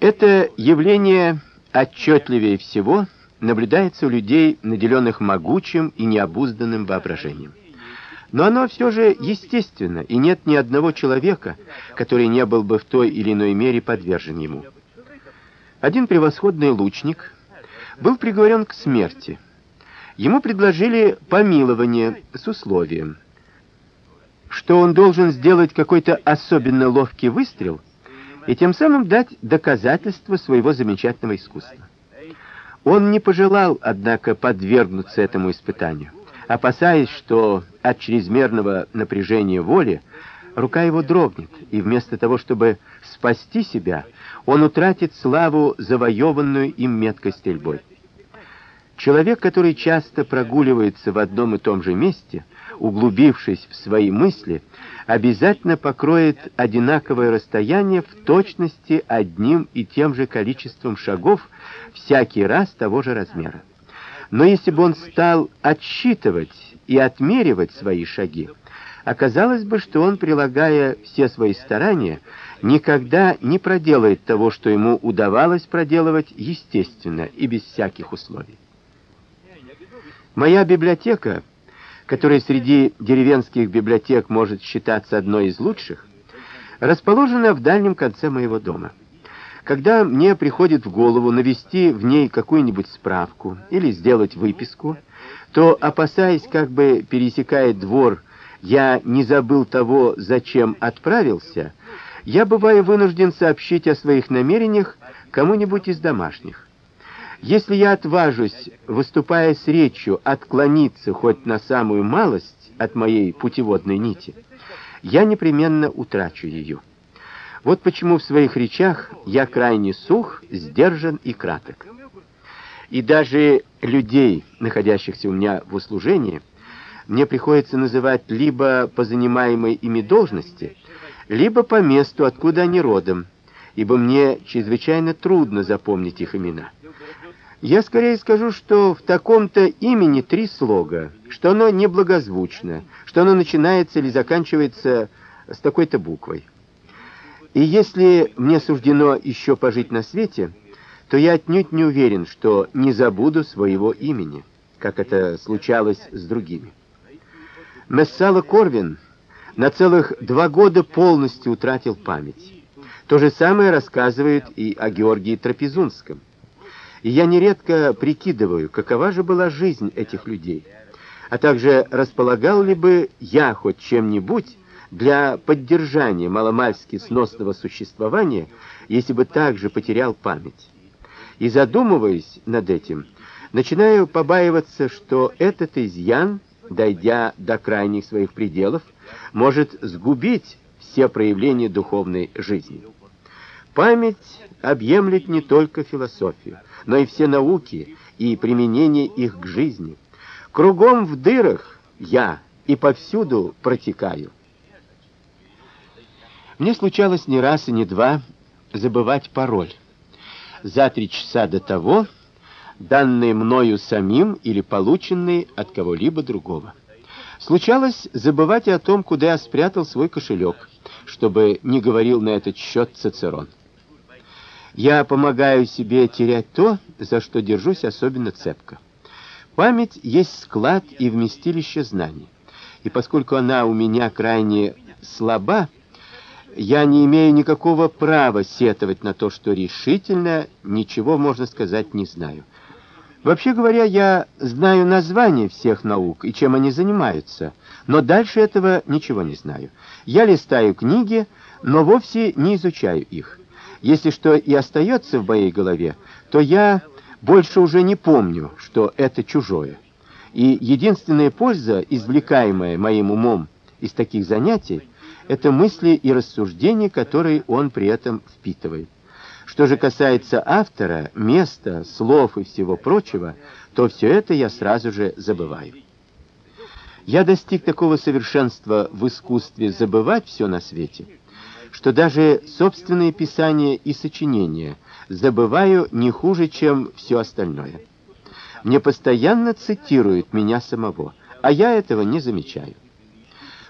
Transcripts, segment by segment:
Это явление отчетливее всего наблюдается у людей, наделенных могучим и необузданным воображением. Но оно все же естественно, и нет ни одного человека, который не был бы в той или иной мере подвержен ему. Один превосходный лучник был приговорен к смерти. Ему предложили помилование с условием, что он должен сделать какой-то особенно ловкий выстрел и тем самым дать доказательство своего замечательного искусства. Он не пожелал, однако, подвергнуться этому испытанию, опасаясь, что от чрезмерного напряжения воли рука его дрогнет, и вместо того, чтобы спасти себя, он утратит славу, завоеванную им меткой стрельбой. Человек, который часто прогуливается в одном и том же месте, углубившись в свои мысли, обязательно покроет одинаковое расстояние в точности одним и тем же количеством шагов всякий раз того же размера. Но если бы он стал отсчитывать и отмеривать свои шаги, оказалось бы, что он, прилагая все свои старания, никогда не проделает того, что ему удавалось проделывать естественно и без всяких условий. Моя библиотека, которая среди деревенских библиотек может считаться одной из лучших, расположена в дальнем конце моего дома. Когда мне приходит в голову навести в ней какую-нибудь справку или сделать выписку, то, опасаясь, как бы пересекая двор, я не забыл того, зачем отправился, я бываю вынужден сообщить о своих намерениях кому-нибудь из домашних. Если я отважусь, выступая с речью, отклониться хоть на самую малость от моей путеводной нити, я непременно утрачу ее. Вот почему в своих речах я крайне сух, сдержан и краток. И даже людей, находящихся у меня в услужении, мне приходится называть либо по занимаемой ими должности, либо по месту, откуда они родом, ибо мне чрезвычайно трудно запомнить их имена. Я скорее скажу, что в таком-то имени три слога, что оно неблагозвучно, что оно начинается или заканчивается с такой-то буквой. И если мне суждено еще пожить на свете, то я отнюдь не уверен, что не забуду своего имени, как это случалось с другими. Мессала Корвин на целых два года полностью утратил память. То же самое рассказывают и о Георгии Трапезунском. И я нередко прикидываю, какова же была жизнь этих людей, а также располагал ли бы я хоть чем-нибудь для поддержания маломальски сносного существования, если бы также потерял память. И задумываясь над этим, начинаю побаиваться, что этот изъян, дойдя до крайних своих пределов, может сгубить все проявления духовной жизни. Память объемлет не только философию, но и все науки и применение их к жизни. Кругом в дырах я и повсюду протекаю. Мне случалось не раз и не два забывать пароль. За три часа до того, данный мною самим или полученный от кого-либо другого. Случалось забывать и о том, куда я спрятал свой кошелек, чтобы не говорил на этот счет Цицерон. Я помогаю себе терять то, за что держусь особенно цепко. Память есть склад и вместилище знаний. И поскольку она у меня крайне слаба, я не имею никакого права сетовать на то, что решительно ничего, можно сказать, не знаю. Вообще говоря, я знаю названия всех наук и чем они занимаются, но дальше этого ничего не знаю. Я листаю книги, но вовсе не изучаю их. Если что и остается в моей голове, то я больше уже не помню, что это чужое. И единственная польза, извлекаемая моим умом из таких занятий, это мысли и рассуждения, которые он при этом впитывает. Что же касается автора, места, слов и всего прочего, то все это я сразу же забываю. Я достиг такого совершенства в искусстве забывать все на свете, что даже собственные писания и сочинения забываю не хуже, чем все остальное. Мне постоянно цитируют меня самого, а я этого не замечаю.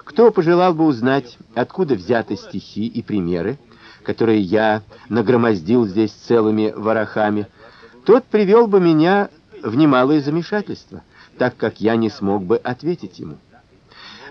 Кто пожелал бы узнать, откуда взяты стихи и примеры, которые я нагромоздил здесь целыми ворохами, тот привел бы меня в немалое замешательство, так как я не смог бы ответить ему.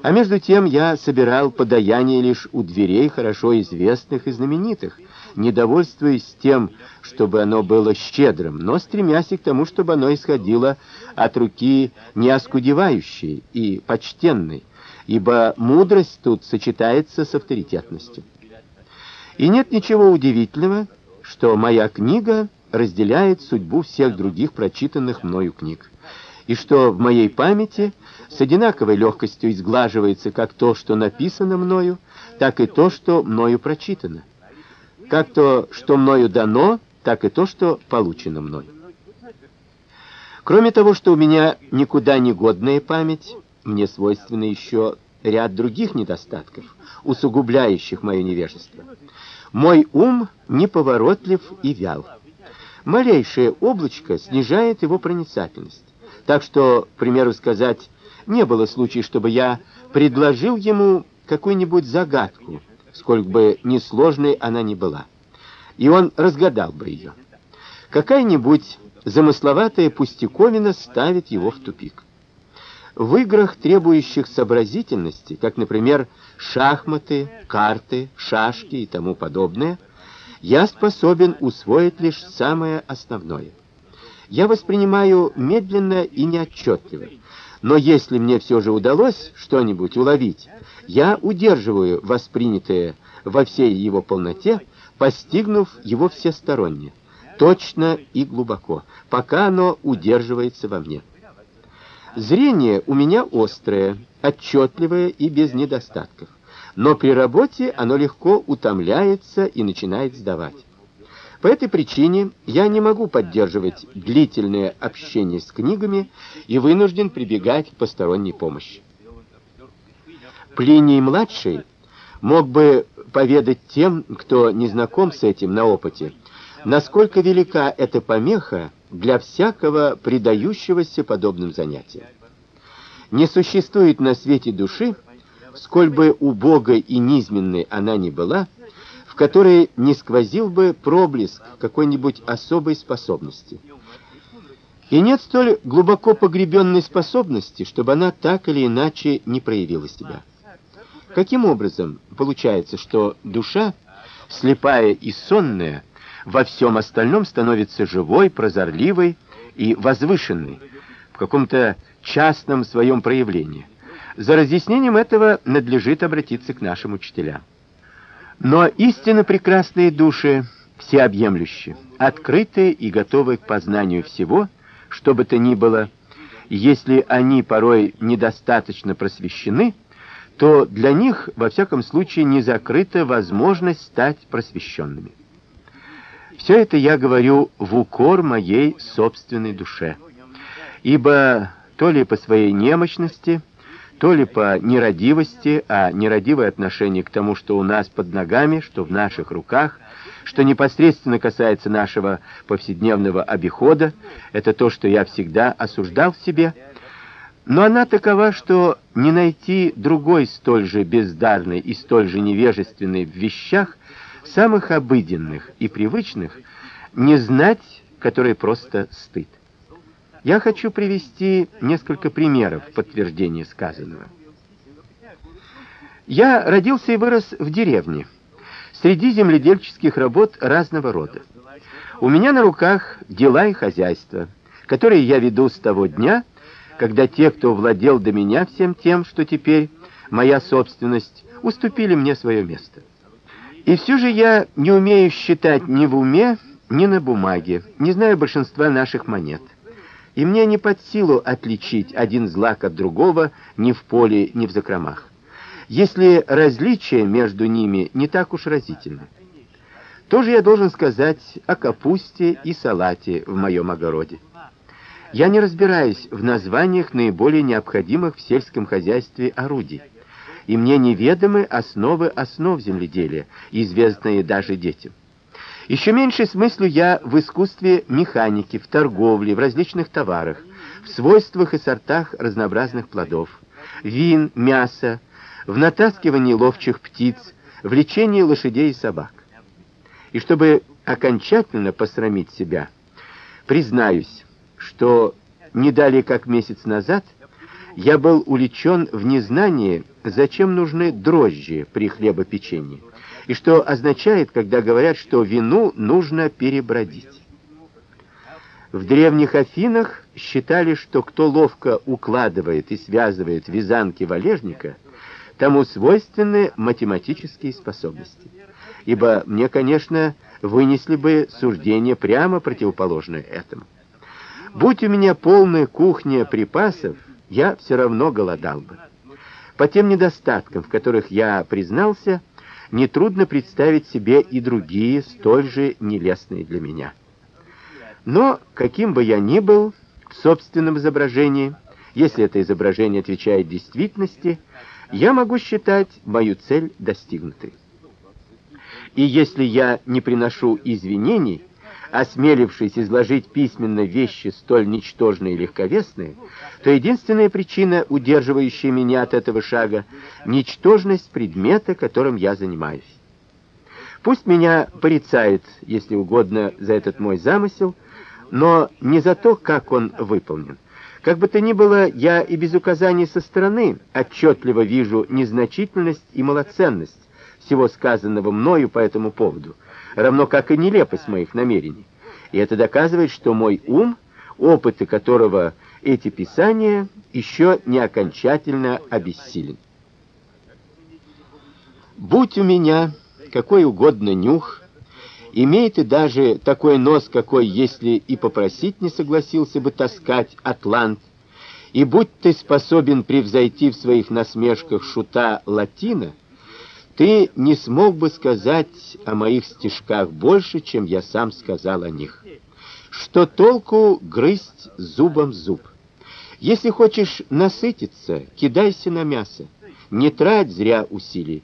А между тем я собирал подаяние лишь у дверей хорошо известных и знаменитых, недовольствуясь тем, чтобы оно было щедрым, но стремясь и к тому, чтобы оно исходило от руки не оскудевающей и почтенной, ибо мудрость тут сочетается с авторитетностью. И нет ничего удивительного, что моя книга разделяет судьбу всех других прочитанных мною книг и что в моей памяти с одинаковой легкостью изглаживается как то, что написано мною, так и то, что мною прочитано. Как то, что мною дано, так и то, что получено мной. Кроме того, что у меня никуда не годная память, мне свойственно еще ряд других недостатков, усугубляющих мое невежество. Мой ум неповоротлив и вял. Малейшее облачко снижает его проницательность. Так что, к примеру сказать, не было случая, чтобы я предложил ему какую-нибудь загадку, сколько бы несложной она ни была, и он разгадал бы ее. Какая-нибудь замысловатая пустяковина ставит его в тупик. В играх, требующих сообразительности, как, например, шахматы, карты, шашки и тому подобное, я способен усвоить лишь самое основное — я воспринимаю медленно и неотчетливо. Но если мне все же удалось что-нибудь уловить, я удерживаю воспринятое во всей его полноте, постигнув его всесторонне, точно и глубоко, пока оно удерживается во мне. Зрение у меня острое, отчетливое и без недостатков, но при работе оно легко утомляется и начинает сдавать. По этой причине я не могу поддерживать длительное общение с книгами и вынужден прибегать к посторонней помощи. Плиний-младший мог бы поведать тем, кто не знаком с этим на опыте, насколько велика эта помеха для всякого предающегося подобным занятиям. Не существует на свете души, сколь бы убогой и низменной она ни была, в которой не сквозил бы проблеск какой-нибудь особой способности. И нет столь глубоко погребенной способности, чтобы она так или иначе не проявила себя. Каким образом получается, что душа, слепая и сонная, во всем остальном становится живой, прозорливой и возвышенной в каком-то частном своем проявлении? За разъяснением этого надлежит обратиться к нашим учителям. Но истинно прекрасные души всеобъемлющие, открытые и готовые к познанию всего, что бы то ни было, если они порой недостаточно просвещены, то для них во всяком случае не закрыта возможность стать просвещенными. Все это я говорю в укор моей собственной душе. Ибо то ли по своей немощности, то ли по нерадивости, а нерадивое отношение к тому, что у нас под ногами, что в наших руках, что непосредственно касается нашего повседневного обихода, это то, что я всегда осуждал в себе, но она такова, что не найти другой столь же бездарной и столь же невежественной в вещах, самых обыденных и привычных, не знать, которой просто стыд. Я хочу привести несколько примеров подтверждения сказанного. Я родился и вырос в деревне, среди земледельческих работ разного рода. У меня на руках дела и хозяйство, которые я веду с того дня, когда те, кто владел до меня всем тем, что теперь моя собственность, уступили мне свое место. И все же я не умею считать ни в уме, ни на бумаге, не знаю большинства наших монет и мне не под силу отличить один злак от другого ни в поле, ни в закромах. Если различие между ними не так уж разительно. Тоже я должен сказать о капусте и салате в моем огороде. Я не разбираюсь в названиях наиболее необходимых в сельском хозяйстве орудий, и мне неведомы основы основ земледелия, известные даже детям. Еще меньше смыслю я в искусстве механики, в торговле, в различных товарах, в свойствах и сортах разнообразных плодов, вин, мяса, в натаскивании ловчих птиц, в лечении лошадей и собак. И чтобы окончательно посрамить себя, признаюсь, что не далее как месяц назад я был увлечен в незнании, зачем нужны дрожжи при хлебопечении, и что означает, когда говорят, что вину нужно перебродить. В древних Афинах считали, что кто ловко укладывает и связывает вязанки валежника, тому свойственны математические способности. Ибо мне, конечно, вынесли бы суждение прямо противоположное этому. Будь у меня полная кухня припасов, я все равно голодал бы. По тем недостаткам, в которых я признался, нетрудно представить себе и другие, столь же нелестные для меня. Но каким бы я ни был в собственном изображении, если это изображение отвечает действительности, я могу считать мою цель достигнутой. И если я не приношу извинений, осмелившись изложить письменно вещи столь ничтожные и легковесные, то единственная причина, удерживающая меня от этого шага, ничтожность предмета, которым я занимаюсь. Пусть меня порицает, если угодно, за этот мой замысел, но не за то, как он выполнен. Как бы то ни было, я и без указаний со стороны отчетливо вижу незначительность и малоценность всего сказанного мною по этому поводу, равно как и нелепость моих намерений. И это доказывает, что мой ум, опыты которого эти писания еще не окончательно обессилен. Будь у меня какой угодно нюх, Имеет и даже такой нос, какой, если и попросить не согласился бы таскать атлант, и будь ты способен превзойти в своих насмешках шута латина, ты не смог бы сказать о моих стишках больше, чем я сам сказал о них. Что толку грызть зубом зуб? Если хочешь насытиться, кидайся на мясо. Не трать зря усилий.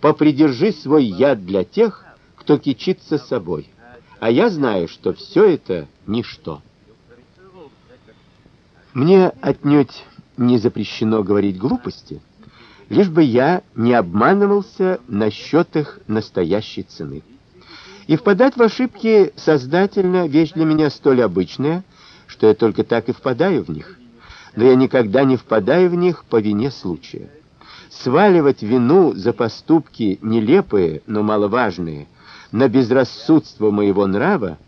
Попридержи свой яд для тех, кто кичится собой. А я знаю, что все это ничто. Мне отнюдь не запрещено говорить глупости, лишь бы я не обманывался насчет их настоящей цены. И впадать в ошибки сознательно вещь для меня столь обычная, что я только так и впадаю в них. Но я никогда не впадаю в них по вине случая. Сваливать вину за поступки нелепые, но маловажные, на безрассудство моего нрава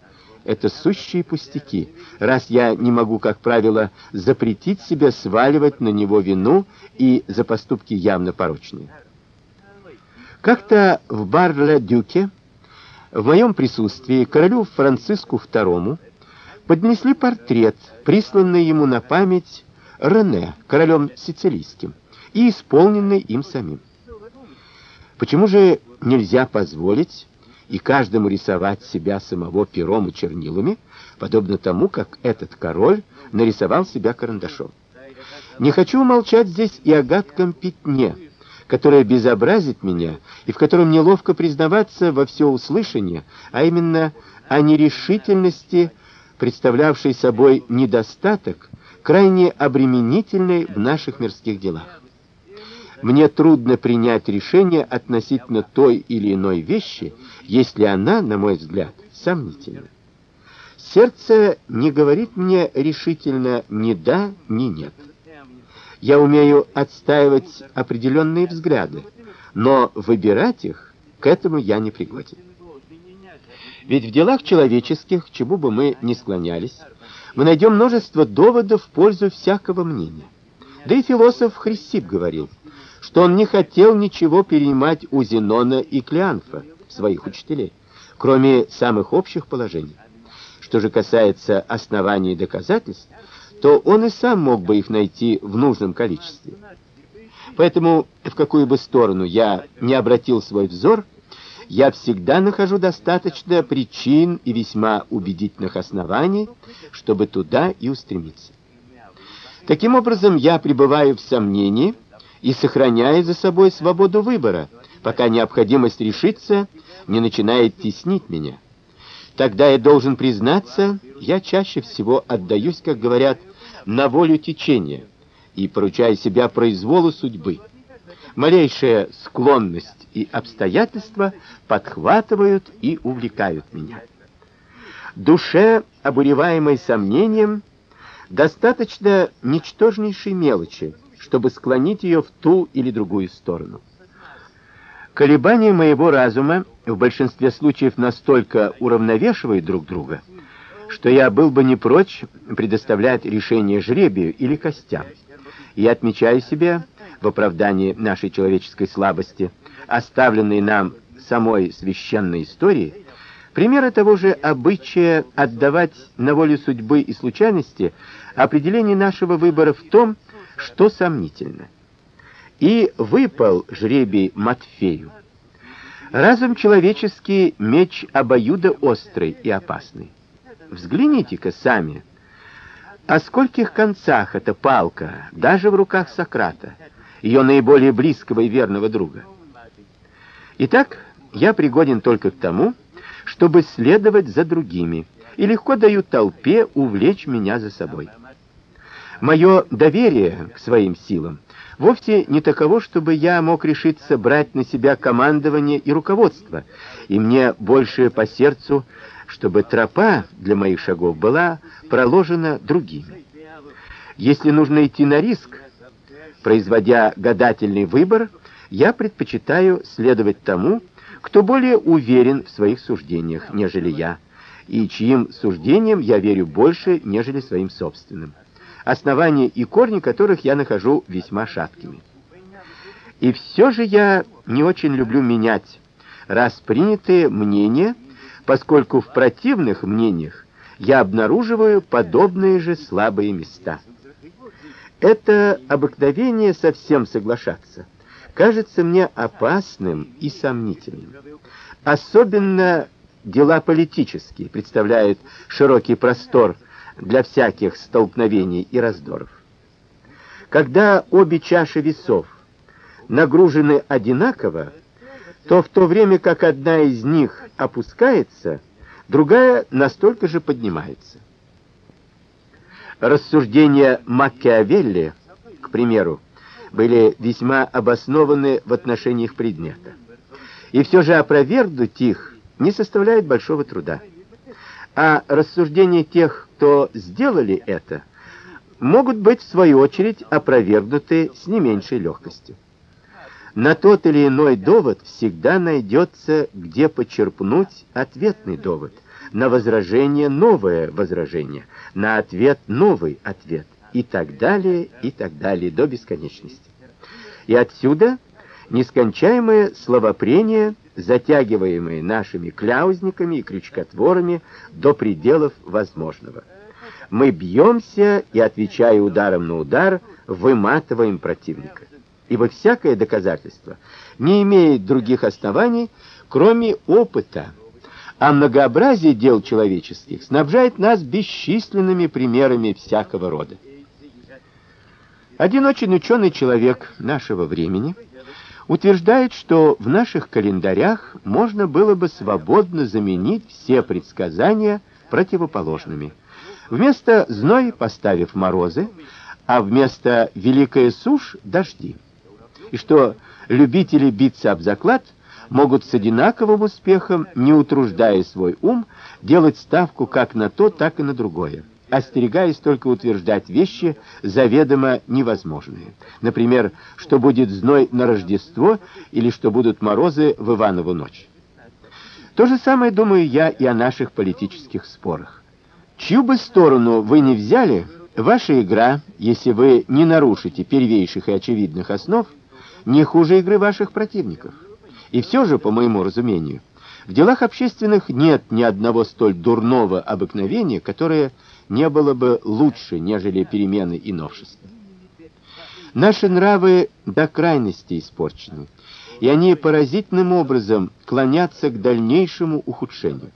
это сущие пустяки, раз я не могу, как правило, запретить себе сваливать на него вину и за поступки явно порочные. Как-то в Барле-Дюке в моем присутствии королю Франциску II поднесли портрет, присланный ему на память Рене, королем сицилийским, и исполненный им самим. Почему же нельзя позволить и каждому рисовать себя самого пером и чернилами, подобно тому, как этот король нарисовал себя карандашом. Не хочу умолчать здесь и о гадком пятне, которое безобразит меня и в котором неловко признаваться во всеуслышание, а именно о нерешительности, представлявшей собой недостаток, крайне обременительный в наших мирских делах. Мне трудно принять решение относительно той или иной вещи, если она, на мой взгляд, сомнительна. Сердце не говорит мне решительно ни да, ни нет. Я умею отстаивать определенные взгляды, но выбирать их к этому я не пригоден. Ведь в делах человеческих, к чему бы мы ни склонялись, мы найдем множество доводов в пользу всякого мнения. Да и философ Хрисип говорил: что он не хотел ничего перенимать у Зенона и Клеанфа, своих учителей, кроме самых общих положений. Что же касается оснований и доказательств, то он и сам мог бы их найти в нужном количестве. Поэтому, в какую бы сторону я не обратил свой взор, я всегда нахожу достаточно причин и весьма убедительных оснований, чтобы туда и устремиться. Таким образом, я пребываю в сомнении, и сохраняя за собой свободу выбора, пока необходимость решиться не начинает теснить меня. Тогда я должен признаться, я чаще всего отдаюсь, как говорят, на волю течения и поручаю себя произволу судьбы. Малейшая склонность и обстоятельства подхватывают и увлекают меня. Душе, обуреваемой сомнением, достаточно ничтожнейшей мелочи, чтобы склонить ее в ту или другую сторону. Колебания моего разума в большинстве случаев настолько уравновешивают друг друга, что я был бы не прочь предоставлять решение жребию или костям. Я отмечаю себе в оправдании нашей человеческой слабости, оставленной нам самой священной историей, примеры того же обычая отдавать на волю судьбы и случайности определение нашего выбора в том, что сомнительно. И выпал жребий Матфею. Разум человеческий меч обоюдо острый и опасный. Взгляните-ка сами. О скольких концах эта палка, даже в руках Сократа, ее наиболее близкого и верного друга. Итак, я пригоден только к тому, чтобы следовать за другими, и легко даю толпе увлечь меня за собой. Мое доверие к своим силам вовсе не таково, чтобы я мог решиться брать на себя командование и руководство, и мне больше по сердцу, чтобы тропа для моих шагов была проложена другими. Если нужно идти на риск, производя гадательный выбор, я предпочитаю следовать тому, кто более уверен в своих суждениях, нежели я, и чьим суждениям я верю больше, нежели своим собственным основания и корни которых я нахожу весьма шаткими. И все же я не очень люблю менять распринятые мнения, поскольку в противных мнениях я обнаруживаю подобные же слабые места. Это обыкновение совсем соглашаться кажется мне опасным и сомнительным. Особенно дела политические представляют широкий простор для всяких столкновений и раздоров. Когда обе чаши весов нагружены одинаково, то в то время как одна из них опускается, другая настолько же поднимается. Рассуждения Макиавелли, к примеру, были весьма обоснованы в отношении их предмета. И все же опровергнуть их не составляет большого труда. А рассуждения тех, кто сделали это, могут быть в свою очередь опровергнуты с не меньшей легкостью. На тот или иной довод всегда найдется, где почерпнуть ответный довод, на возражение новое возражение, на ответ новый ответ и так далее, и так далее до бесконечности. И отсюда нескончаемое словопрение затягиваемые нашими кляузниками и крючкотворами до пределов возможного. Мы бьемся и, отвечая ударом на удар, выматываем противника. Ибо всякое доказательство не имеет других оснований, кроме опыта, а многообразие дел человеческих снабжает нас бесчисленными примерами всякого рода. Один очень ученый человек нашего времени – утверждает, что в наших календарях можно было бы свободно заменить все предсказания противоположными. Вместо зной поставив морозы, а вместо великая сушь дожди. И что любители биться об заклад могут с одинаковым успехом, не утруждая свой ум, делать ставку как на то, так и на другое остерегаясь только утверждать вещи заведомо невозможные. Например, что будет зной на Рождество или что будут морозы в Иванову ночь. То же самое думаю я и о наших политических спорах. Чью бы сторону вы ни взяли, ваша игра, если вы не нарушите первейших и очевидных основ, не хуже игры ваших противников. И все же, по моему разумению, в делах общественных нет ни одного столь дурного обыкновения, которое не было бы лучше, нежели перемены и новшества. Наши нравы до крайности испорчены, и они поразительным образом клонятся к дальнейшему ухудшению.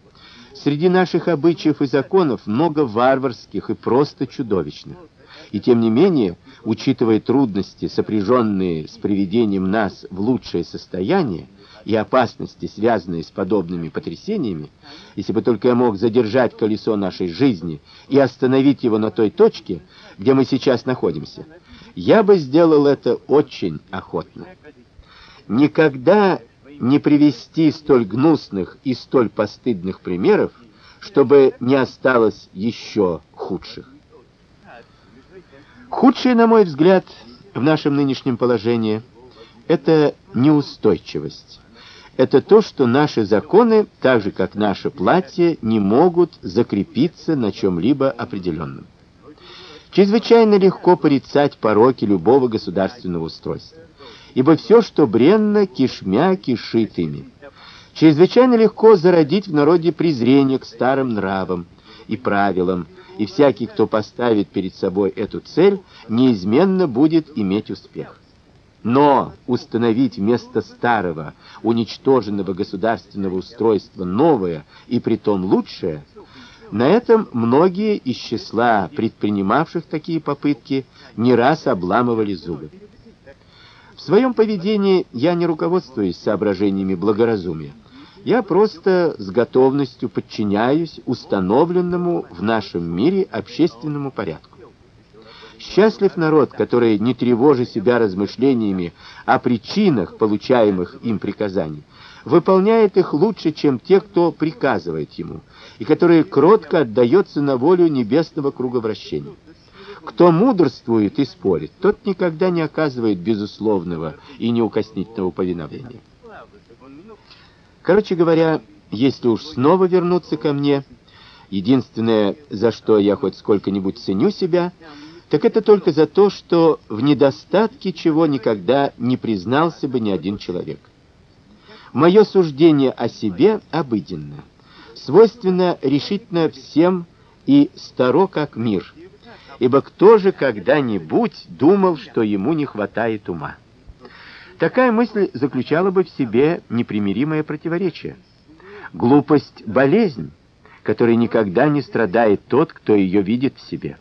Среди наших обычаев и законов много варварских и просто чудовищных. И тем не менее, учитывая трудности, сопряженные с приведением нас в лучшее состояние, и опасности, связанные с подобными потрясениями, если бы только я мог задержать колесо нашей жизни и остановить его на той точке, где мы сейчас находимся, я бы сделал это очень охотно. Никогда не привести столь гнусных и столь постыдных примеров, чтобы не осталось еще худших. Худшее, на мой взгляд, в нашем нынешнем положении это неустойчивость. Это то, что наши законы, так же как наше платье, не могут закрепиться на чем либо определенном. Чрезвычайно легко порицать пороки любого государственного устройства, ибо все, что бренно, кишмя кишит ими. Чрезвычайно легко зародить в народе презрение к старым нравам и правилам, и всякий, кто поставит перед собой эту цель, неизменно будет иметь успех. Но установить вместо старого, уничтоженного государственного устройства новое и притом лучшее на этом многие из числа предпринимавших такие попытки не раз обламывали зубы. В своем поведении я не руководствуюсь соображениями благоразумия. Я просто с готовностью подчиняюсь установленному в нашем мире общественному порядку. Счастлив народ, который, не тревожа себя размышлениями о причинах получаемых им приказаний, выполняет их лучше, чем те, кто приказывает ему, и который кротко отдается на волю небесного круговращения. Кто мудрствует и спорит, тот никогда не оказывает безусловного и неукоснительного повиновения. Короче говоря, если уж снова вернуться ко мне, единственное, за что я хоть сколько-нибудь ценю себя, так это только за то, что в недостатке чего никогда не признался бы ни один человек. Мое суждение о себе обыденно, свойственно решительно всем и старо как мир. Ибо кто же когда-нибудь думал, что ему не хватает ума? Такая мысль заключала бы в себе непримиримое противоречие. Глупость болезнь, которой никогда не страдает тот, кто ее видит в себе.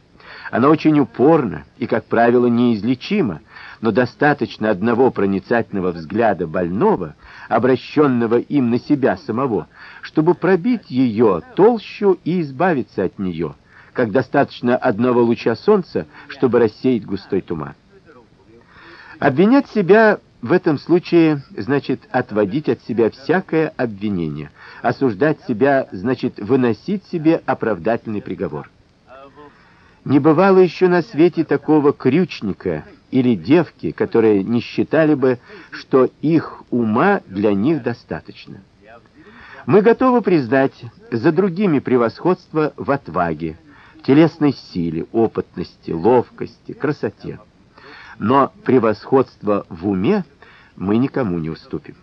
Она очень упорна и, как правило, неизлечима, но достаточно одного проницательного взгляда больного, обращенного им на себя самого, чтобы пробить ее толщу и избавиться от нее, как достаточно одного луча солнца, чтобы рассеять густой туман. Обвинять себя в этом случае значит отводить от себя всякое обвинение. Осуждать себя значит выносить себе оправдательный приговор. Не бывало еще на свете такого крючника или девки, которые не считали бы, что их ума для них достаточно. Мы готовы признать за другими превосходство в отваге, в телесной силе, опытности, ловкости, красоте. Но превосходство в уме мы никому не уступим.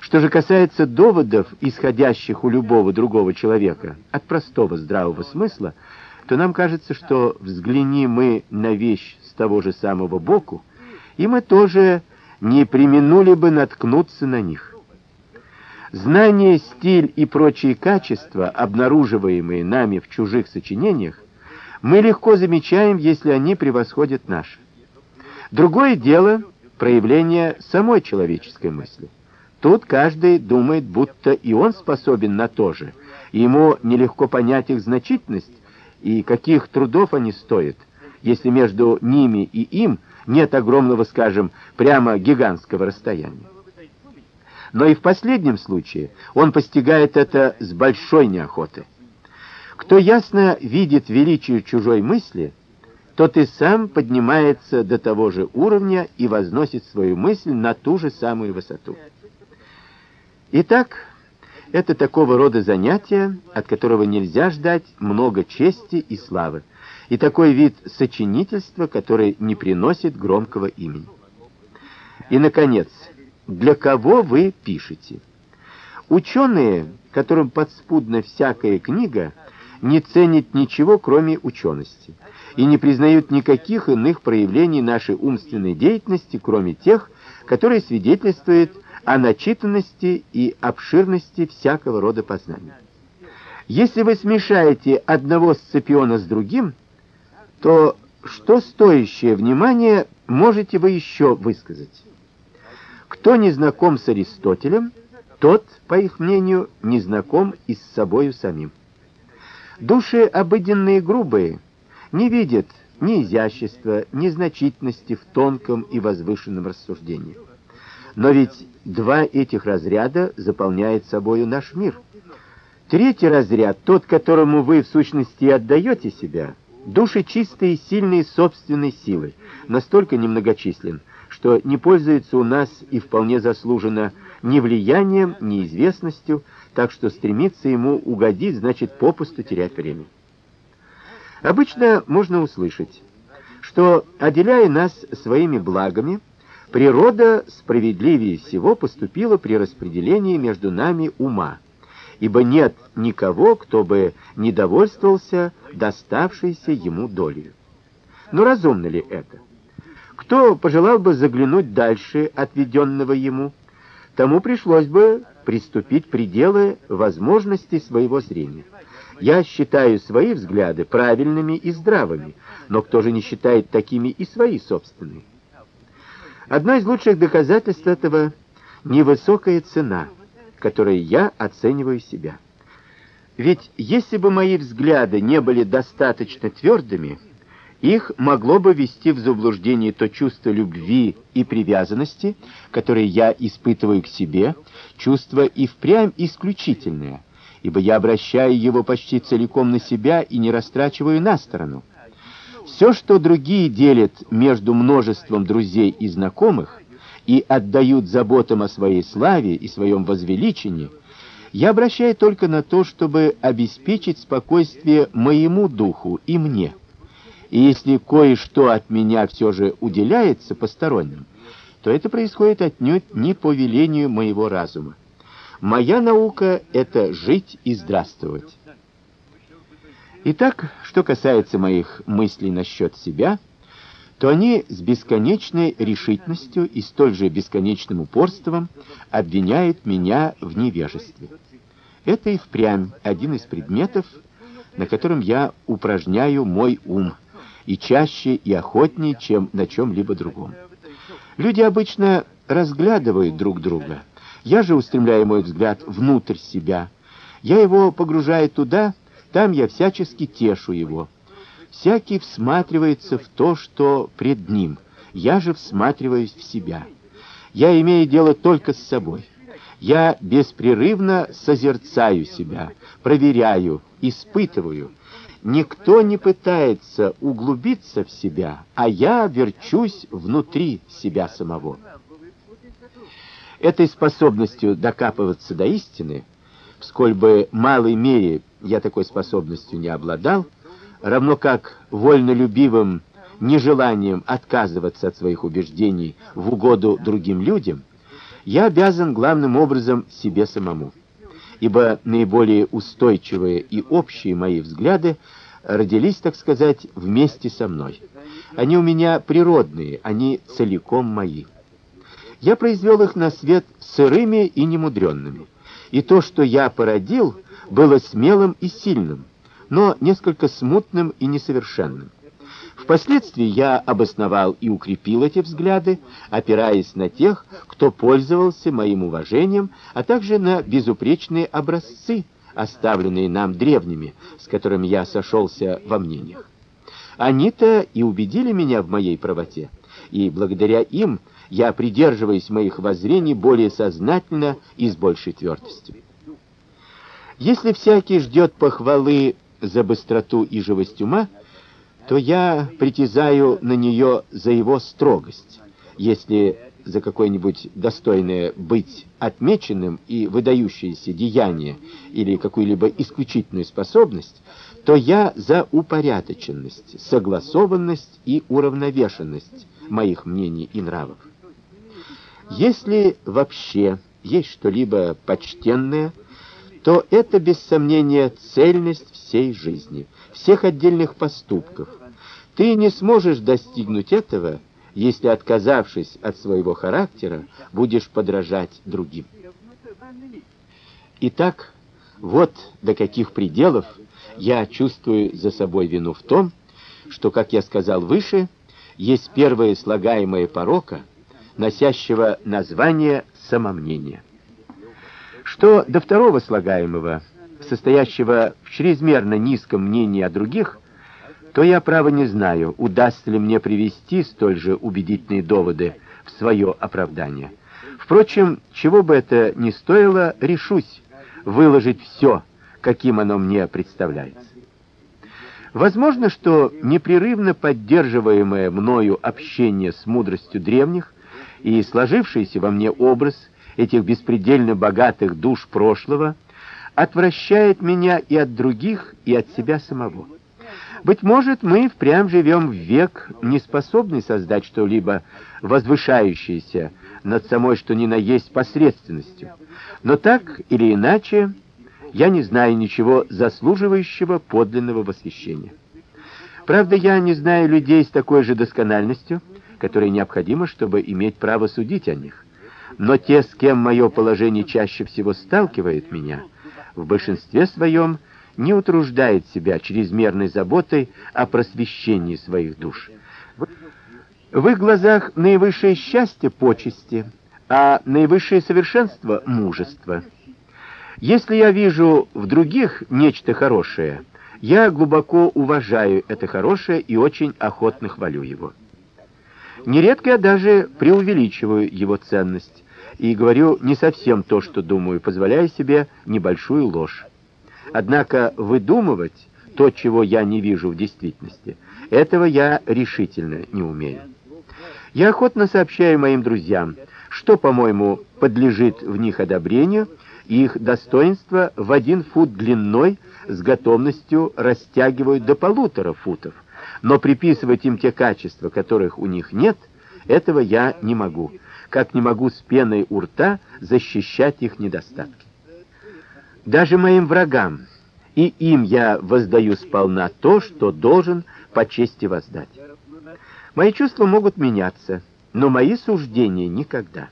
Что же касается доводов, исходящих у любого другого человека от простого здравого смысла, то нам кажется, что взгляни мы на вещь с того же самого боку, и мы тоже не применули бы наткнуться на них. Знание, стиль и прочие качества, обнаруживаемые нами в чужих сочинениях, мы легко замечаем, если они превосходят наши. Другое дело проявление самой человеческой мысли. Тут каждый думает, будто и он способен на то же, ему нелегко понять их значительность, и каких трудов они стоят, если между ними и им нет огромного, скажем, прямо гигантского расстояния. Но и в последнем случае он постигает это с большой неохотой. Кто ясно видит величие чужой мысли, тот и сам поднимается до того же уровня и возносит свою мысль на ту же самую высоту. Итак, это такого рода занятие, от которого нельзя ждать много чести и славы, и такой вид сочинительства, который не приносит громкого имени. И, наконец, для кого вы пишете? Ученые, которым подспудна всякая книга, не ценят ничего, кроме учености, и не признают никаких иных проявлений нашей умственной деятельности, кроме тех, которые свидетельствуют о начитанности и обширности всякого рода познаний. Если вы смешаете одного сципиона с другим, то что стоящее внимание можете вы еще высказать? Кто не знаком с Аристотелем, тот, по их мнению, не знаком и с собою самим. Души обыденные грубые не видят ни изящества, ни значительности в тонком и возвышенном рассуждении. Но ведь два этих разряда заполняют собою наш мир. Третий разряд, тот, которому вы в сущности отдаете себя, души чистые и сильные собственной силой, настолько немногочислен, что не пользуется у нас и вполне заслуженно ни влиянием, ни известностью, так что стремиться ему угодить значит попусту терять время. Обычно можно услышать, что, отделяя нас своими благами, природа справедливее всего поступила при распределении между нами ума, ибо нет никого, кто бы не довольствовался доставшейся ему долей. Но разумно ли это? Кто пожелал бы заглянуть дальше отведенного ему, тому пришлось бы приступить пределы возможностей своего зрения. Я считаю свои взгляды правильными и здравыми, но кто же не считает такими и свои собственные? Одно из лучших доказательств этого невысокая цена, которой я оцениваю себя. Ведь если бы мои взгляды не были достаточно твердыми, их могло бы ввести в заблуждение то чувство любви и привязанности, которое я испытываю к себе, чувство и впрямь исключительное, ибо я обращаю его почти целиком на себя и не растрачиваю на сторону. Все, что другие делят между множеством друзей и знакомых и отдают заботам о своей славе и своем возвеличении, я обращаю только на то, чтобы обеспечить спокойствие моему духу и мне. И если кое-что от меня все же уделяется посторонним, то это происходит отнюдь не по велению моего разума. Моя наука это жить и здравствовать. Итак, что касается моих мыслей насчет себя, то они с бесконечной решительностью и столь же бесконечным упорством обвиняют меня в невежестве. Это и впрямь один из предметов, на котором я упражняю мой ум, и чаще и охотнее, чем на чем либо другом. Люди обычно разглядывают друг друга, я же устремляю мой взгляд внутрь себя. Я его погружаю туда, там я всячески тешу его. Всякий всматривается в то, что пред ним. Я же всматриваюсь в себя. Я имею дело только с собой. Я беспрерывно созерцаю себя, проверяю, испытываю. Никто не пытается углубиться в себя, а я верчусь внутри себя самого. Этой способностью докапываться до истины, сколь бы малой мере я такой способностью не обладал, равно как вольнолюбивым нежеланием отказываться от своих убеждений в угоду другим людям, я обязан главным образом себе самому. Ибо наиболее устойчивые и общие мои взгляды родились, так сказать, вместе со мной. Они у меня природные, они целиком мои. Я произвел их на свет сырыми и немудренными. И то, что я породил, было смелым и сильным, но несколько смутным и несовершенным. Впоследствии я обосновал и укрепил эти взгляды, опираясь на тех, кто пользовался моим уважением, а также на безупречные образцы, оставленные нам древними, с которыми я сошелся во мнениях. Они-то и убедили меня в моей правоте, и благодаря им я придерживаюсь моих воззрений более сознательно и с большей твердостью. Если всякий ждет похвалы за быстроту и живость ума, то я притязаю на нее за его строгость. Если за какое-нибудь достойное быть отмеченным и выдающееся деяние или какую-либо исключительную способность, то я за упорядоченность, согласованность и уравновешенность моих мнений и нравов. Если вообще есть что-либо почтенное, то это без сомнения цельность всей жизни, всех отдельных поступков. Ты не сможешь достигнуть этого, если отказавшись от своего характера, будешь подражать другим. Итак, вот до каких пределов я чувствую за собой вину в том, что, как я сказал выше, есть первое слагаемое порока — носящего название самомнение. Что до второго слагаемого, состоящего в чрезмерно низком мнении о других, то я право не знаю, удастся ли мне привести столь же убедительные доводы в свое оправдание. Впрочем, чего бы это ни стоило, решусь выложить все, каким оно мне представляется. Возможно, что непрерывно поддерживаемое мною общение с мудростью древних и сложившийся во мне образ этих беспредельно богатых душ прошлого отвращает меня и от других, и от себя самого. Быть может, мы впрямь живем в век, не способный создать что-либо возвышающееся над самой что ни на есть посредственностью. Но так или иначе, я не знаю ничего заслуживающего подлинного восхищения. Правда, я не знаю людей с такой же доскональностью, которая необходима, чтобы иметь право судить о них. Но те, с кем мое положение чаще всего сталкивает меня, в большинстве своем не утруждает себя чрезмерной заботой о просвещении своих душ. В их глазах наивысшее счастье почести, а наивысшее совершенство мужество. Если я вижу в других нечто хорошее, я глубоко уважаю это хорошее и очень охотно хвалю его. Нередко я даже преувеличиваю его ценность и говорю не совсем то, что думаю, позволяя себе небольшую ложь. Однако выдумывать то, чего я не вижу в действительности, этого я решительно не умею. Я охотно сообщаю моим друзьям, что, по-моему, подлежит в них одобрению, их достоинство в один фут длиной с готовностью растягивают до полутора футов. Но приписывать им те качества, которых у них нет, этого я не могу, как не могу с пеной у рта защищать их недостатки. Даже моим врагам, и им я воздаю сполна то, что должен по чести воздать. Мои чувства могут меняться, но мои суждения никогда.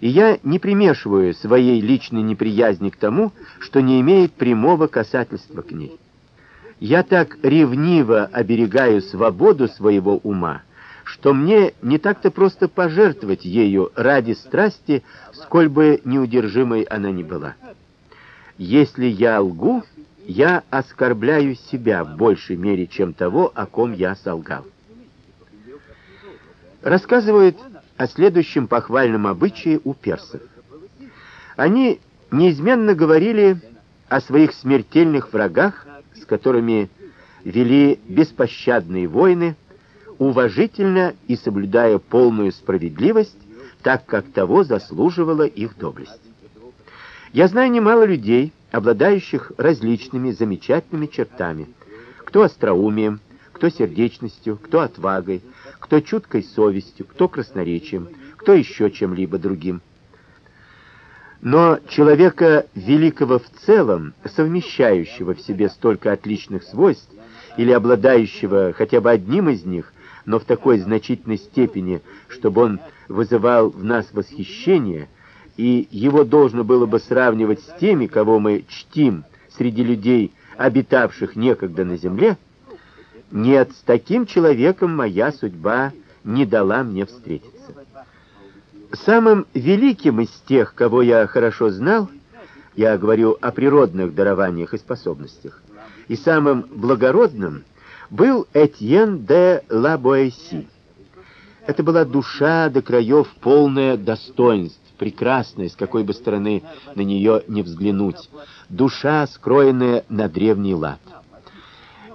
И я не примешиваю своей личной неприязни к тому, что не имеет прямого касательства к ней. Я так ревниво оберегаю свободу своего ума, что мне не так-то просто пожертвовать ею ради страсти, сколь бы неудержимой она ни была. Если я лгу, я оскорбляю себя в большей мере, чем того, о ком я солгал. Рассказывают о следующем похвальном обычае у персов. Они неизменно говорили о своих смертельных врагах, с которыми вели беспощадные войны, уважительно и соблюдая полную справедливость, так как того заслуживала их доблесть. Я знаю немало людей, обладающих различными замечательными чертами. Кто остроумием, кто сердечностью, кто отвагой, кто чуткой совестью, кто красноречием, кто еще чем-либо другим. Но человека великого в целом, совмещающего в себе столько отличных свойств или обладающего хотя бы одним из них, но в такой значительной степени, чтобы он вызывал в нас восхищение, и его должно было бы сравнивать с теми, кого мы чтим среди людей, обитавших некогда на земле, нет, с таким человеком моя судьба не дала мне встретиться. Самым великим из тех, кого я хорошо знал, я говорю о природных дарованиях и способностях, и самым благородным был Этьен де ла Боэсси. Это была душа до краев полная достоинств, прекрасная, с какой бы стороны на нее не взглянуть, душа, скроенная на древний лад.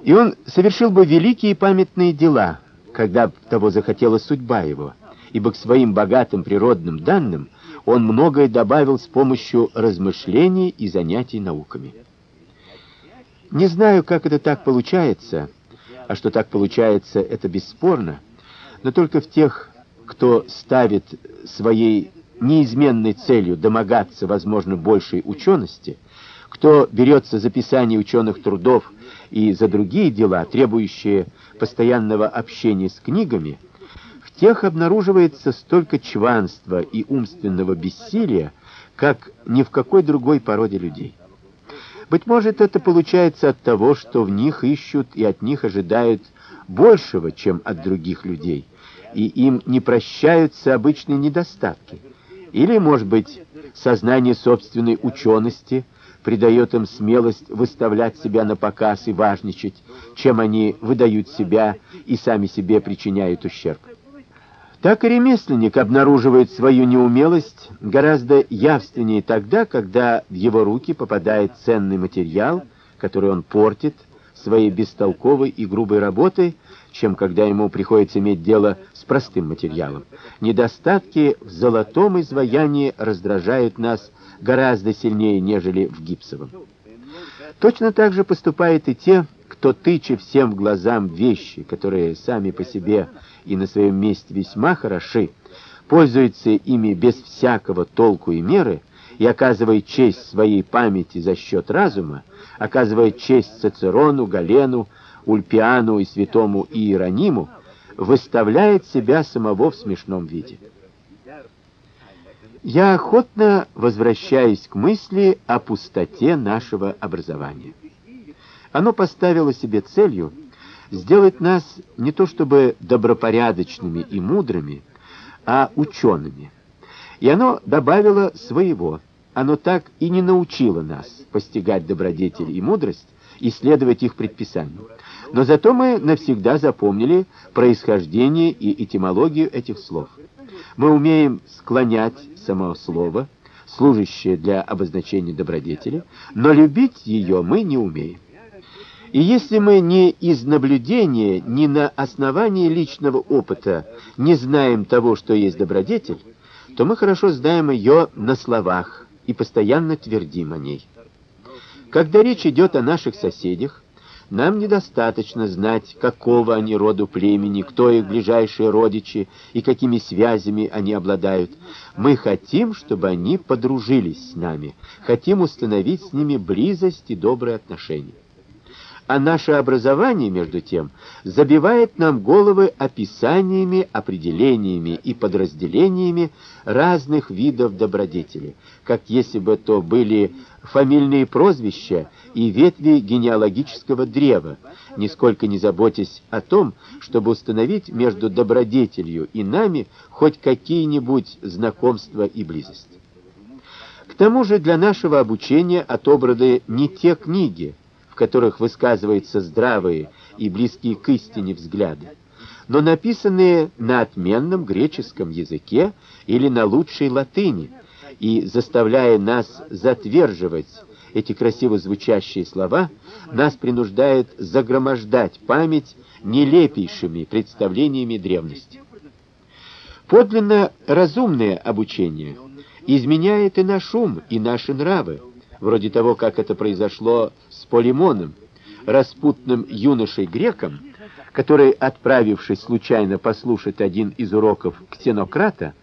И он совершил бы великие памятные дела, когда того захотела судьба его, ибо к своим богатым природным данным он многое добавил с помощью размышлений и занятий науками. Не знаю, как это так получается, а что так получается, это бесспорно, но только в тех, кто ставит своей неизменной целью домогаться, возможно, большей учености, кто берется за писание ученых трудов и за другие дела, требующие постоянного общения с книгами, тех обнаруживается столько чванства и умственного бессилия, как ни в какой другой породе людей. Быть может, это получается от того, что в них ищут и от них ожидают большего, чем от других людей, и им не прощаются обычные недостатки. Или, может быть, сознание собственной учености, придает им смелость выставлять себя на показ и важничать, чем они выдают себя и сами себе причиняют ущерб. Так и ремесленник обнаруживает свою неумелость гораздо явственнее тогда, когда в его руки попадает ценный материал, который он портит своей бестолковой и грубой работой, чем когда ему приходится иметь дело с простым материалом. Недостатки в золотом изваянии раздражают нас гораздо сильнее, нежели в гипсовом. Точно так же поступают и те, кто, тыча всем в глазам вещи, которые сами по себе и на своем месте весьма хороши, пользуется ими без всякого толку и меры и оказывает честь своей памяти за счет разума, оказывает честь Цицерону, Галену, Ульпиану и святому Иерониму, выставляет себя самого в смешном виде. Я охотно возвращаюсь к мысли о пустоте нашего образования. Оно поставило себе целью сделать нас не то чтобы добропорядочными и мудрыми, а учеными. И оно добавило своего. Оно так и не научило нас постигать добродетель и мудрость, исследовать их предписаниям. Но зато мы навсегда запомнили происхождение и этимологию этих слов. Мы умеем склонять само слово, служащее для обозначения добродетели, но любить ее мы не умеем. И если мы не из наблюдения, ни на основании личного опыта не знаем того, что есть добродетель, то мы хорошо знаем ее на словах и постоянно твердим о ней. Когда речь идет о наших соседях, нам недостаточно знать, какого они роду племени, кто их ближайшие родичи и какими связями они обладают. Мы хотим, чтобы они подружились с нами, хотим установить с ними близость и добрые отношения а наше образование, между тем, забивает нам головы описаниями, определениями и подразделениями разных видов добродетели, как если бы то были фамильные прозвища и ветви генеалогического древа, нисколько не заботясь о том, чтобы установить между добродетелью и нами хоть какие-нибудь знакомства и близость. К тому же для нашего обучения отобраны не те книги, в которых высказываются здравые и близкие к истине взгляды, но написанные на отменном греческом языке или на лучшей латыни, и заставляя нас затверживать эти красиво звучащие слова, нас принуждает загромождать память нелепейшими представлениями древности. Подлинно разумное обучение изменяет и наш ум, и наши нравы, вроде того, как это произошло с Полимоном, распутным юношей-греком, который, отправившись случайно послушать один из уроков Ксенократа,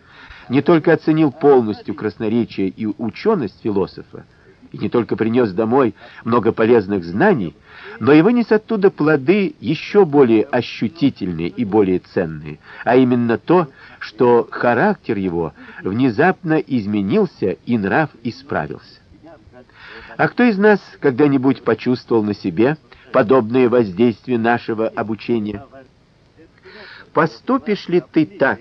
не только оценил полностью красноречие и ученость философа, и не только принес домой много полезных знаний, но и вынес оттуда плоды еще более ощутительные и более ценные, а именно то, что характер его внезапно изменился и нрав исправился. А кто из нас когда-нибудь почувствовал на себе подобное воздействие нашего обучения? Поступишь ли ты так,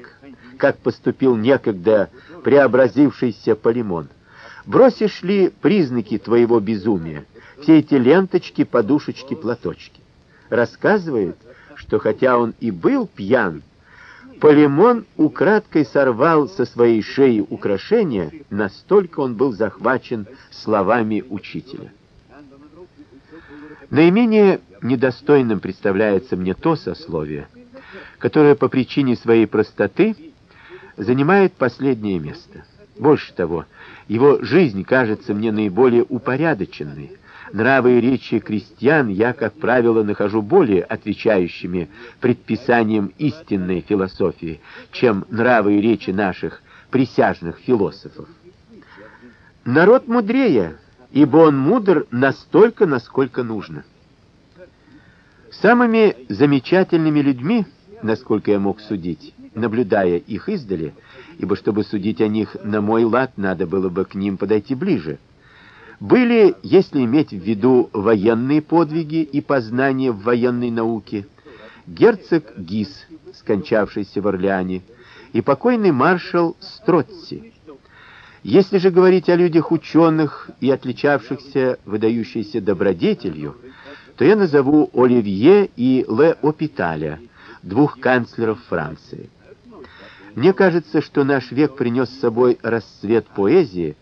как поступил некогда преобразившийся Полимон? Бросишь ли признаки твоего безумия, все эти ленточки, подушечки, платочки? Рассказывает, что хотя он и был пьян, Полимон украдкой сорвал со своей шеи украшения, настолько он был захвачен словами учителя. Наименее недостойным представляется мне то сословие, которое по причине своей простоты занимает последнее место. Больше того, его жизнь кажется мне наиболее упорядоченной, Нравы и речи крестьян я, как правило, нахожу более отвечающими предписаниям истинной философии, чем нравы и речи наших присяжных философов. Народ мудрее, ибо он мудр настолько, насколько нужно. Самыми замечательными людьми, насколько я мог судить, наблюдая их издали, ибо чтобы судить о них на мой лад, надо было бы к ним подойти ближе, были, если иметь в виду военные подвиги и познания в военной науке, герцог Гис, скончавшийся в Орлеане, и покойный маршал Стротси. Если же говорить о людях ученых и отличавшихся выдающейся добродетелью, то я назову Оливье и Ле Опиталя, двух канцлеров Франции. Мне кажется, что наш век принес с собой расцвет поэзии,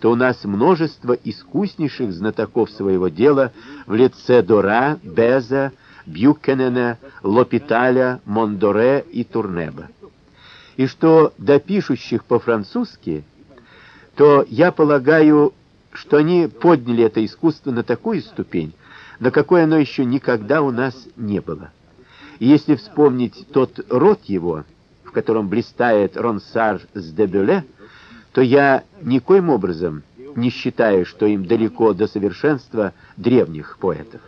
что у нас множество искуснейших знатоков своего дела в лице Дора, Беза, Бьюкенена, Лопиталя, Мондоре и Турнеба. И что до пишущих по-французски, то я полагаю, что они подняли это искусство на такую ступень, на какой оно еще никогда у нас не было. И если вспомнить тот род его, в котором блистает Ронсар с Дебюле, то я никоим образом не считаю, что им далеко до совершенства древних поэтов.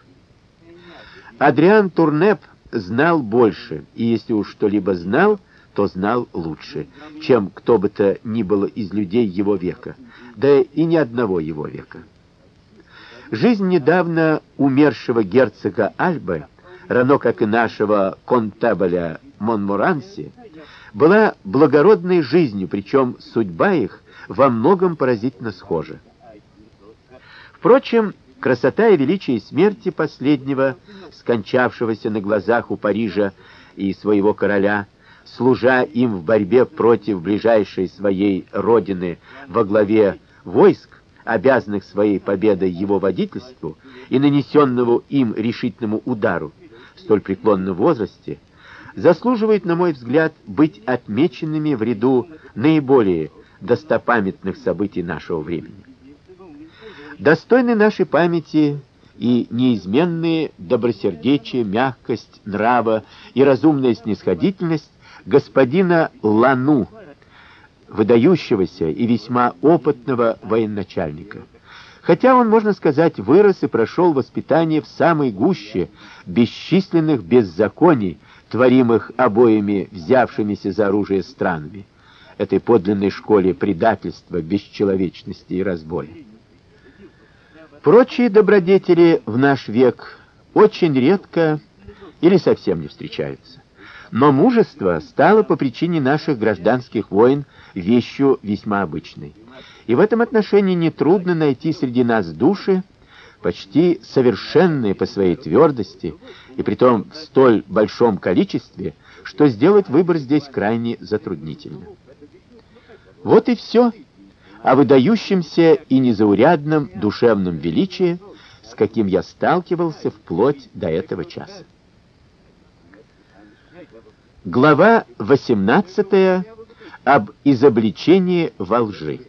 Адриан Турнеп знал больше, и если уж что-либо знал, то знал лучше, чем кто бы то ни было из людей его века, да и ни одного его века. Жизнь недавно умершего герцога Альбы, равно как и нашего контабля Монморанси, была благородной жизнью, причем судьба их во многом поразительно схожа. Впрочем, красота и величие смерти последнего, скончавшегося на глазах у Парижа и своего короля, служа им в борьбе против ближайшей своей родины во главе войск, обязанных своей победой его водительству и нанесенному им решительному удару столь преклонном возрасте, заслуживает, на мой взгляд, быть отмеченными в ряду наиболее достопамятных событий нашего времени. Достойны нашей памяти и неизменные добросердечие, мягкость нрава и разумная снисходительность господина Лану, выдающегося и весьма опытного военачальника. Хотя он, можно сказать, вырос и прошел воспитание в самой гуще бесчисленных беззаконий, творимых обоими взявшимися за оружие странами, этой подлинной школе предательства, бесчеловечности и разбоя. Прочие добродетели в наш век очень редко или совсем не встречаются. Но мужество стало по причине наших гражданских войн вещью весьма обычной. И в этом отношении нетрудно найти среди нас души, почти совершенные по своей твердости, и притом в столь большом количестве, что сделать выбор здесь крайне затруднительно. Вот и все о выдающемся и незаурядном душевном величии, с каким я сталкивался вплоть до этого часа. Глава 18 об изобличении во лжи.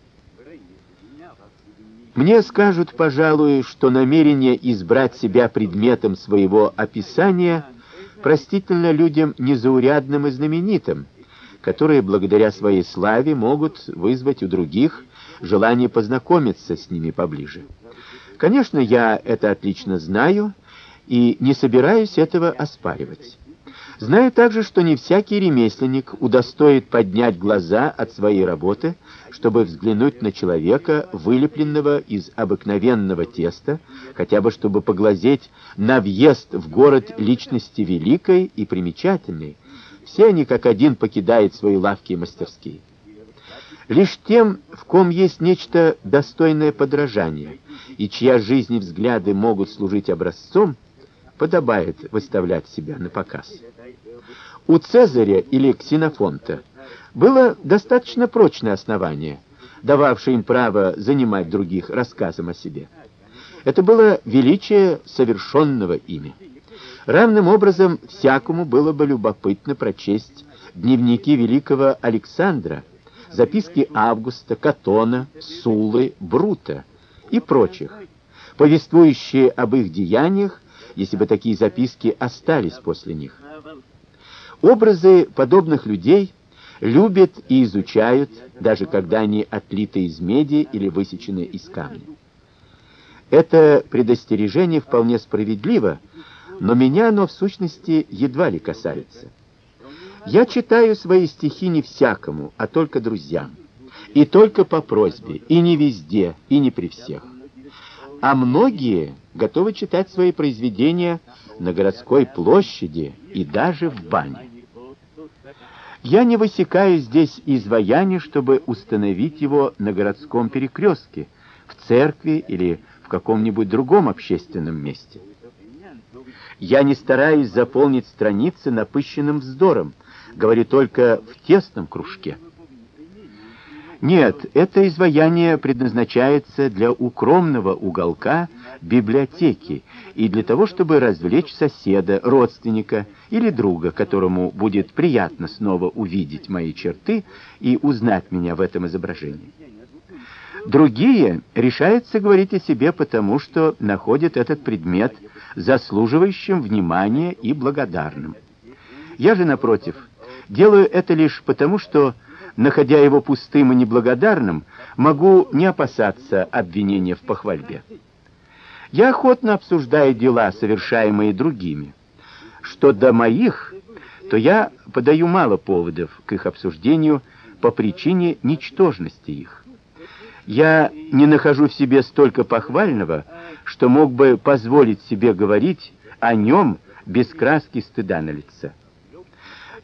Мне скажут, пожалуй, что намерение избрать себя предметом своего описания простительно людям незаурядным и знаменитым, которые благодаря своей славе могут вызвать у других желание познакомиться с ними поближе. Конечно, я это отлично знаю и не собираюсь этого оспаривать. Знаю также, что не всякий ремесленник удостоит поднять глаза от своей работы, чтобы взглянуть на человека, вылепленного из обыкновенного теста, хотя бы чтобы поглазеть на въезд в город личности великой и примечательной. Все они как один покидают свои лавки и мастерские. Лишь тем, в ком есть нечто достойное подражания, и чья жизнь и взгляды могут служить образцом, подобает выставлять себя на показ. У Цезаря или Ксенофонта было достаточно прочное основание, дававшее им право занимать других рассказом о себе. Это было величие совершенного ими. Равным образом всякому было бы любопытно прочесть дневники великого Александра, записки Августа, Катона, Сулы, Брута и прочих, повествующие об их деяниях, если бы такие записки остались после них. Образы подобных людей любят и изучают, даже когда они отлиты из меди или высечены из камня. Это предостережение вполне справедливо, но меня оно в сущности едва ли касается. Я читаю свои стихи не всякому, а только друзьям. И только по просьбе, и не везде, и не при всех. А многие готовы читать свои произведения на городской площади и даже в бане. Я не высекаю здесь изваяние, чтобы установить его на городском перекрестке, в церкви или в каком-нибудь другом общественном месте. Я не стараюсь заполнить страницы напыщенным вздором, говорю только в тесном кружке. Нет, это изваяние предназначается для укромного уголка библиотеки и для того, чтобы развлечь соседа, родственника или друга, которому будет приятно снова увидеть мои черты и узнать меня в этом изображении. Другие решаются говорить о себе потому, что находят этот предмет заслуживающим внимания и благодарным. Я же напротив, делаю это лишь потому, что находя его пустым и неблагодарным, могу не опасаться обвинения в похвальбе. Я охотно обсуждаю дела, совершаемые другими. Что до моих, то я подаю мало поводов к их обсуждению по причине ничтожности их. Я не нахожу в себе столько похвального, что мог бы позволить себе говорить о нем без краски стыда на лице.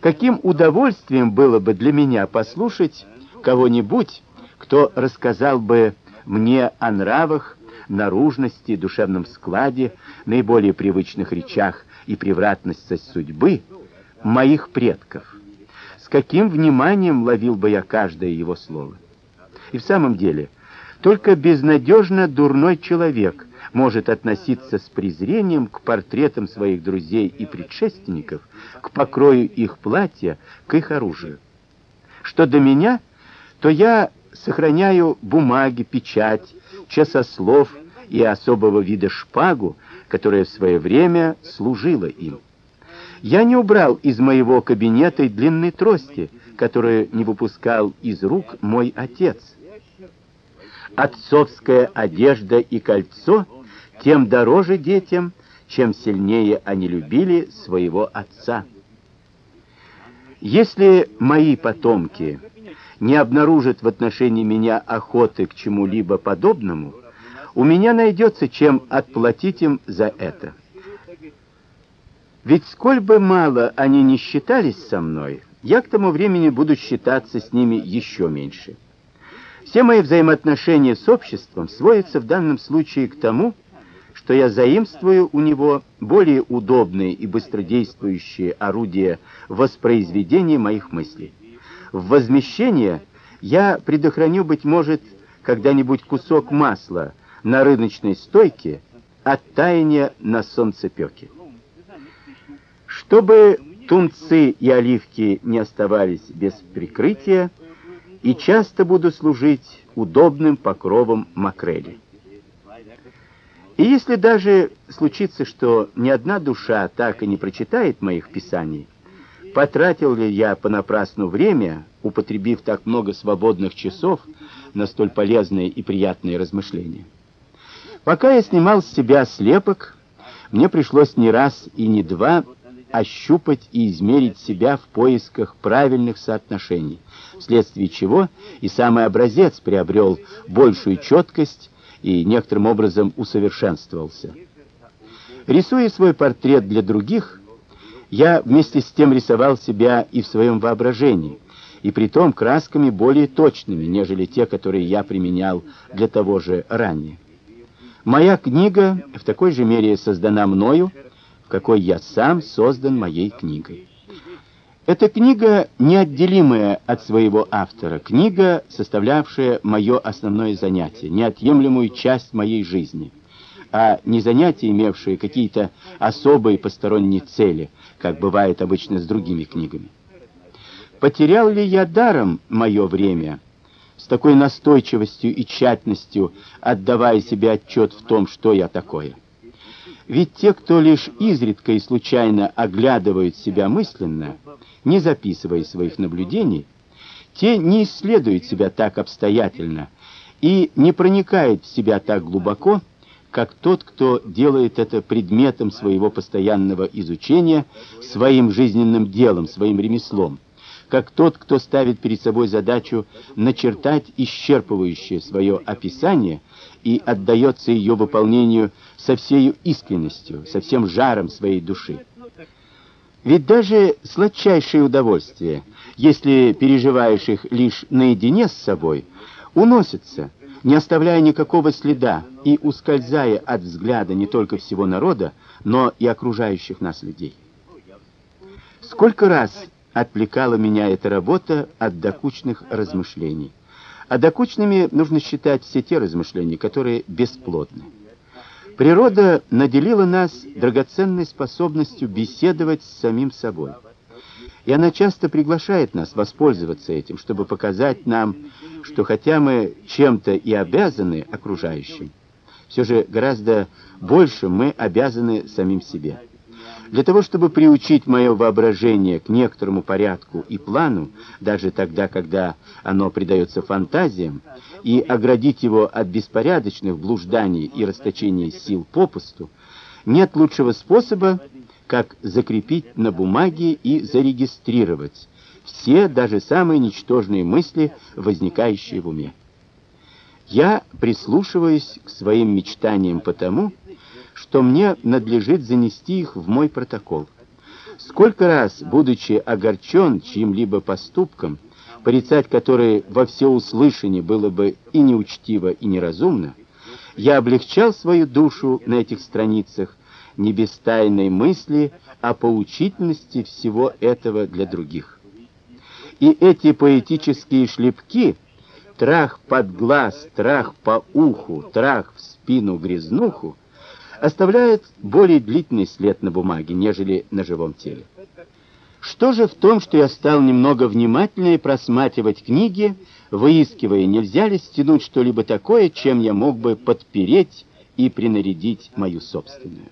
Каким удовольствием было бы для меня послушать кого-нибудь, кто рассказал бы мне о нравах, наружности, душевном складе, наиболее привычных речах и превратности судьбы моих предков. С каким вниманием ловил бы я каждое его слово. И в самом деле, только безнадежно дурной человек может относиться с презрением к портретам своих друзей и предшественников, к покрою их платья, к их оружию. Что до меня, то я сохраняю бумаги, печать, часослов и особого вида шпагу, которая в свое время служила им. Я не убрал из моего кабинета и длинной трости, которую не выпускал из рук мой отец. Отцовская одежда и кольцо — тем дороже детям, чем сильнее они любили своего отца. Если мои потомки не обнаружат в отношении меня охоты к чему-либо подобному, у меня найдется чем отплатить им за это. Ведь сколь бы мало они не считались со мной, я к тому времени буду считаться с ними еще меньше. Все мои взаимоотношения с обществом сводятся в данном случае к тому, что я заимствую у него более удобные и быстродействующие орудия воспроизведения моих мыслей. В возмещение я предохраню, быть может, когда-нибудь кусок масла на рыночной стойке от таяния на солнцепёке. Чтобы тунцы и оливки не оставались без прикрытия, и часто буду служить удобным покровом макрели. И если даже случится, что ни одна душа так и не прочитает моих писаний, потратил ли я понапрасну время, употребив так много свободных часов на столь полезные и приятные размышления? Пока я снимал с себя слепок, мне пришлось не раз и не два ощупать и измерить себя в поисках правильных соотношений, вследствие чего и самый образец приобрел большую четкость и некоторым образом усовершенствовался. Рисуя свой портрет для других, я вместе с тем рисовал себя и в своем воображении, и притом красками более точными, нежели те, которые я применял для того же ранее. Моя книга в такой же мере создана мною, в какой я сам создан моей книгой. Эта книга неотделимая от своего автора, книга, составлявшая мое основное занятие, неотъемлемую часть моей жизни, а не занятие, имевшее какие-то особые посторонние цели, как бывает обычно с другими книгами. Потерял ли я даром мое время, с такой настойчивостью и тщательностью отдавая себе отчет в том, что я такое? Ведь те, кто лишь изредка и случайно оглядывают себя мысленно, не записывая своих наблюдений, те не исследуют себя так обстоятельно и не проникают в себя так глубоко, как тот, кто делает это предметом своего постоянного изучения, своим жизненным делом, своим ремеслом, как тот, кто ставит перед собой задачу начертать исчерпывающее свое описание и отдается ее выполнению со всей искренностью, со всем жаром своей души. Ведь даже сладчайшие удовольствия, если переживаешь их лишь наедине с собой, уносятся, не оставляя никакого следа и ускользая от взгляда не только всего народа, но и окружающих нас людей. Сколько раз отвлекала меня эта работа от докучных размышлений. А докучными нужно считать все те размышления, которые бесплодны. Природа наделила нас драгоценной способностью беседовать с самим собой. И она часто приглашает нас воспользоваться этим, чтобы показать нам, что хотя мы чем-то и обязаны окружающим, все же гораздо больше мы обязаны самим себе. Для того, чтобы приучить мое воображение к некоторому порядку и плану, даже тогда, когда оно предается фантазиям, и оградить его от беспорядочных блужданий и расточения сил попусту, нет лучшего способа, как закрепить на бумаге и зарегистрировать все, даже самые ничтожные мысли, возникающие в уме. Я прислушиваюсь к своим мечтаниям потому, что мне надлежит занести их в мой протокол. Сколько раз, будучи огорчен чьим-либо поступком, порицать который во всеуслышание было бы и неучтиво, и неразумно, я облегчал свою душу на этих страницах не без тайной мысли о поучительности всего этого для других. И эти поэтические шлепки, трах под глаз, трах по уху, трах в спину грязнуху, оставляет более длительный след на бумаге, нежели на живом теле. Что же в том, что я стал немного внимательнее просматривать книги, выискивая, нельзя ли стянуть что-либо такое, чем я мог бы подпереть и принарядить мою собственную.